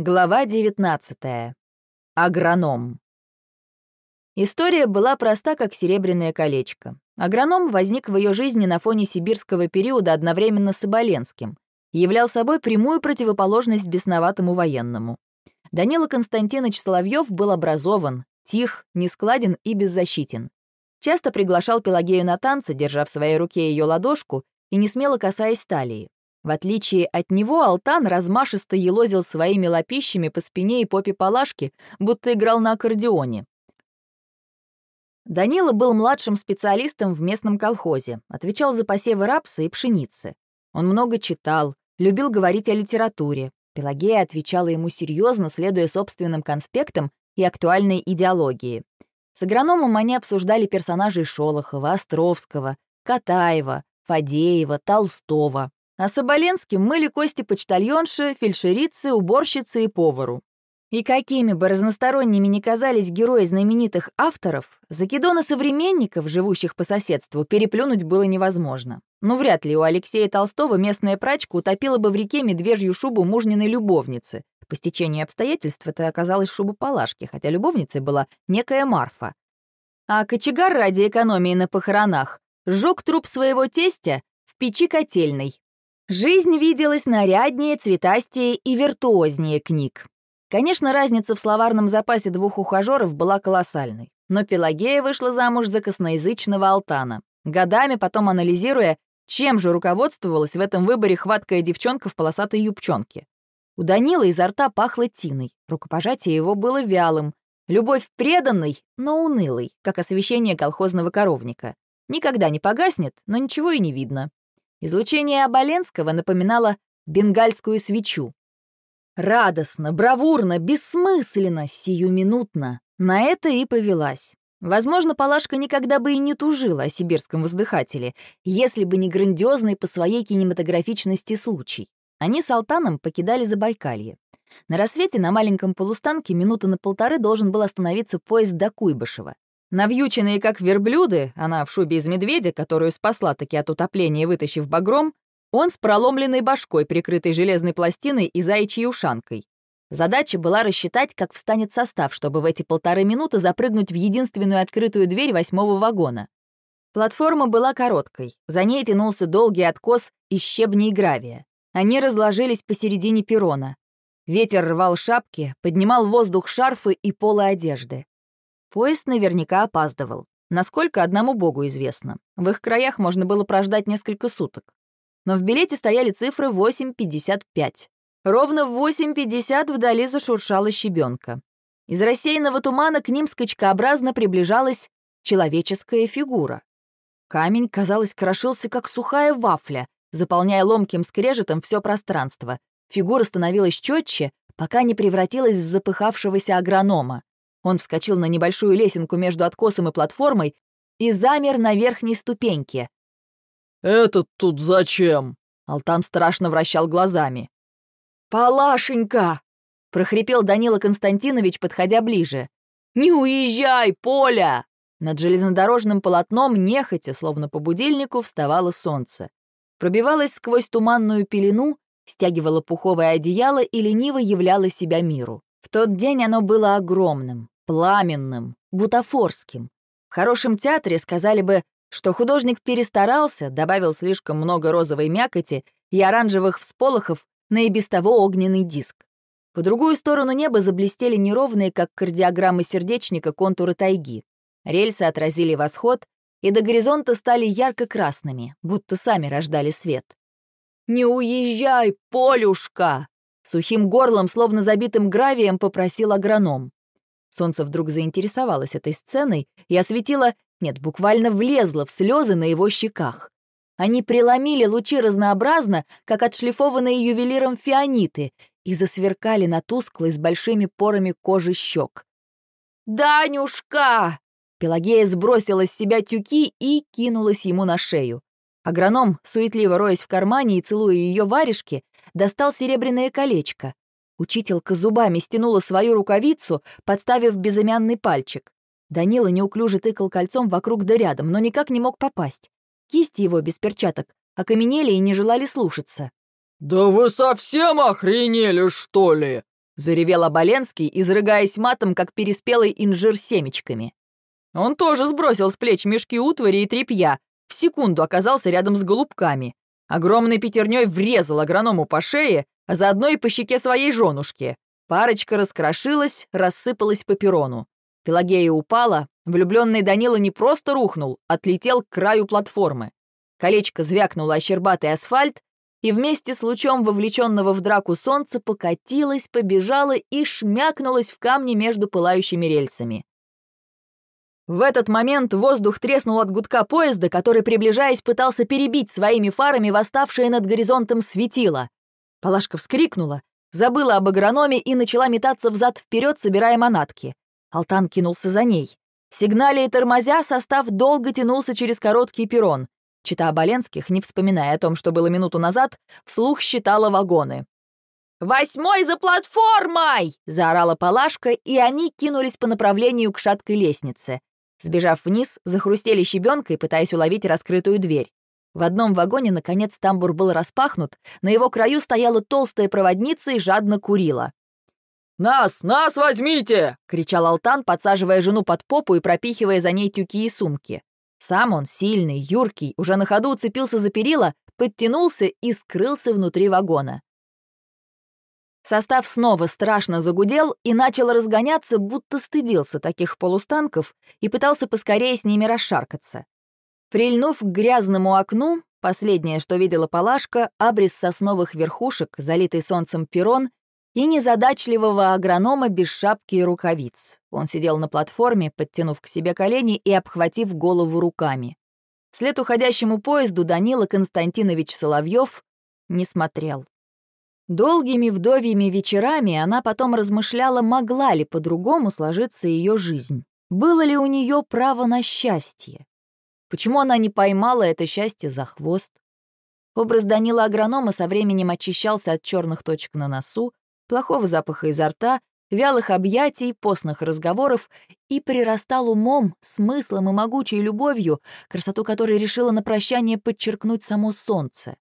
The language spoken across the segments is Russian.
Глава 19. Агроном. История была проста, как серебряное колечко. Агроном возник в ее жизни на фоне сибирского периода одновременно с Оболенским, являл собой прямую противоположность бесноватому военному. Данила Константинович Соловьев был образован, тих, нескладен и беззащитен. Часто приглашал Пелагею на танцы, держа в своей руке ее ладошку и не смело касаясь талии. В отличие от него, Алтан размашисто елозил своими лапищами по спине и попе Палашки, будто играл на аккордеоне. Данила был младшим специалистом в местном колхозе, отвечал за посевы рапса и пшеницы. Он много читал, любил говорить о литературе. Пелагея отвечала ему серьезно, следуя собственным конспектам и актуальной идеологии. С агрономом они обсуждали персонажей Шолохова, Островского, Катаева, Фадеева, Толстого. А Соболенским мыли кости почтальонши, фельдшерицы, уборщицы и повару. И какими бы разносторонними ни казались герои знаменитых авторов, закидоны современников, живущих по соседству, переплюнуть было невозможно. Но ну, вряд ли у Алексея Толстого местная прачка утопила бы в реке медвежью шубу мужниной любовницы. По стечению обстоятельств это оказалась шуба Палашки, хотя любовницей была некая Марфа. А кочегар ради экономии на похоронах сжег труп своего тестя в печи котельной. Жизнь виделась наряднее, цветастее и виртуознее книг. Конечно, разница в словарном запасе двух ухажеров была колоссальной. Но Пелагея вышла замуж за косноязычного Алтана, годами потом анализируя, чем же руководствовалась в этом выборе хваткая девчонка в полосатой юбчонке. У Данила изо рта пахло тиной, рукопожатие его было вялым, любовь преданной, но унылой, как освещение колхозного коровника. Никогда не погаснет, но ничего и не видно. Излучение Оболенского напоминало бенгальскую свечу. Радостно, бравурно, бессмысленно, сиюминутно. На это и повелась. Возможно, Палашка никогда бы и не тужила о сибирском воздыхателе, если бы не грандиозный по своей кинематографичности случай. Они с Алтаном покидали Забайкалье. На рассвете на маленьком полустанке минуты на полторы должен был остановиться поезд до Куйбышева. Навьюченные как верблюды, она в шубе из медведя, которую спасла таки от утопления, вытащив багром, он с проломленной башкой, прикрытой железной пластиной и заячьей ушанкой. Задача была рассчитать, как встанет состав, чтобы в эти полторы минуты запрыгнуть в единственную открытую дверь восьмого вагона. Платформа была короткой, за ней тянулся долгий откос из щебня и гравия. Они разложились посередине перрона. Ветер рвал шапки, поднимал воздух шарфы и полы одежды. Поезд наверняка опаздывал. Насколько одному богу известно. В их краях можно было прождать несколько суток. Но в билете стояли цифры 8.55. Ровно в 8.50 вдали зашуршала щебенка. Из рассеянного тумана к ним скачкообразно приближалась человеческая фигура. Камень, казалось, крошился, как сухая вафля, заполняя ломким скрежетом все пространство. Фигура становилась четче, пока не превратилась в запыхавшегося агронома. Он вскочил на небольшую лесенку между откосом и платформой и замер на верхней ступеньке. «Этот тут зачем?» Алтан страшно вращал глазами. «Палашенька!» — прохрипел Данила Константинович, подходя ближе. «Не уезжай, Поля!» Над железнодорожным полотном нехотя, словно по будильнику, вставало солнце. Пробивалось сквозь туманную пелену, стягивало пуховое одеяло и лениво являло себя миру. В тот день оно было огромным, пламенным, бутафорским. В хорошем театре сказали бы, что художник перестарался, добавил слишком много розовой мякоти и оранжевых всполохов на и без того огненный диск. По другую сторону неба заблестели неровные, как кардиограммы сердечника, контуры тайги. Рельсы отразили восход, и до горизонта стали ярко-красными, будто сами рождали свет. «Не уезжай, Полюшка!» Сухим горлом, словно забитым гравием, попросил агроном. Солнце вдруг заинтересовалось этой сценой и осветило, нет, буквально влезло в слезы на его щеках. Они преломили лучи разнообразно, как отшлифованные ювелиром фианиты, и засверкали на тусклой с большими порами кожи щек. «Данюшка!» Пелагея сбросила с себя тюки и кинулась ему на шею. Агроном, суетливо роясь в кармане и целуя ее варежки, достал серебряное колечко. Учителька зубами стянула свою рукавицу, подставив безымянный пальчик. Данила неуклюже тыкал кольцом вокруг да рядом, но никак не мог попасть. Кисти его без перчаток окаменели и не желали слушаться. «Да вы совсем охренели, что ли?» заревел Оболенский, изрыгаясь матом, как переспелый инжир семечками. Он тоже сбросил с плеч мешки утвари и тряпья, в секунду оказался рядом с голубками. Огромной пятерней врезал агроному по шее, а заодно и по щеке своей женушки. Парочка раскрошилась, рассыпалась по перрону. Пелагея упала, влюбленный Данила не просто рухнул, отлетел к краю платформы. Колечко звякнуло о щербатый асфальт, и вместе с лучом вовлеченного в драку солнца покатилась, побежала и шмякнулась в камни между пылающими рельсами. В этот момент воздух треснул от гудка поезда, который, приближаясь, пытался перебить своими фарами восставшее над горизонтом светило. Палашка вскрикнула, забыла об агрономе и начала метаться взад-вперед, собирая манатки. Алтан кинулся за ней. Сигнале и тормозя, состав долго тянулся через короткий перрон. Чита Оболенских, не вспоминая о том, что было минуту назад, вслух считала вагоны. «Восьмой за платформой!» — заорала Палашка, и они кинулись по направлению к шаткой лестнице. Сбежав вниз, захрустели щебенкой, пытаясь уловить раскрытую дверь. В одном вагоне, наконец, тамбур был распахнут, на его краю стояла толстая проводница и жадно курила. «Нас, нас возьмите!» — кричал Алтан, подсаживая жену под попу и пропихивая за ней тюки и сумки. Сам он, сильный, юркий, уже на ходу уцепился за перила, подтянулся и скрылся внутри вагона. Состав снова страшно загудел и начал разгоняться, будто стыдился таких полустанков и пытался поскорее с ними расшаркаться. Прильнув к грязному окну, последнее, что видела Палашка, абрис сосновых верхушек, залитый солнцем перрон и незадачливого агронома без шапки и рукавиц. Он сидел на платформе, подтянув к себе колени и обхватив голову руками. Вслед уходящему поезду Данила Константинович Соловьев не смотрел. Долгими вдовьими вечерами она потом размышляла, могла ли по-другому сложиться ее жизнь. Было ли у нее право на счастье? Почему она не поймала это счастье за хвост? Образ Данила агронома со временем очищался от черных точек на носу, плохого запаха изо рта, вялых объятий, постных разговоров и прирастал умом, смыслом и могучей любовью, красоту которой решила на прощание подчеркнуть само солнце.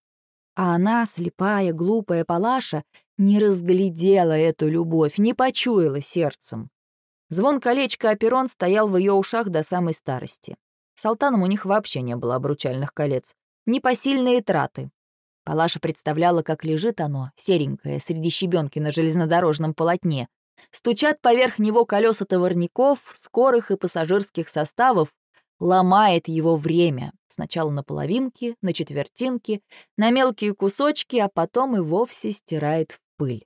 А она, слепая, глупая Палаша, не разглядела эту любовь, не почуяла сердцем. Звон колечка оперон стоял в ее ушах до самой старости. С Алтаном у них вообще не было обручальных колец. Непосильные траты. Палаша представляла, как лежит оно, серенькое, среди щебенки на железнодорожном полотне. Стучат поверх него колеса товарников, скорых и пассажирских составов, ломает его время. Сначала на половинки, на четвертинки, на мелкие кусочки, а потом и вовсе стирает в пыль.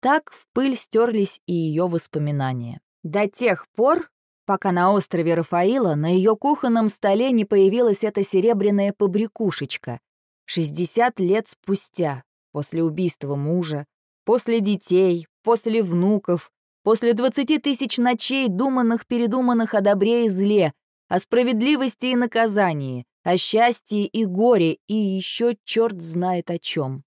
Так в пыль стерлись и ее воспоминания. До тех пор, пока на острове Рафаила на ее кухонном столе не появилась эта серебряная побрякушечка. 60 лет спустя, после убийства мужа, после детей, после внуков, после 20 тысяч ночей, думанных-передуманных о добре и зле, о справедливости и наказании, о счастье и горе и еще черт знает о чем.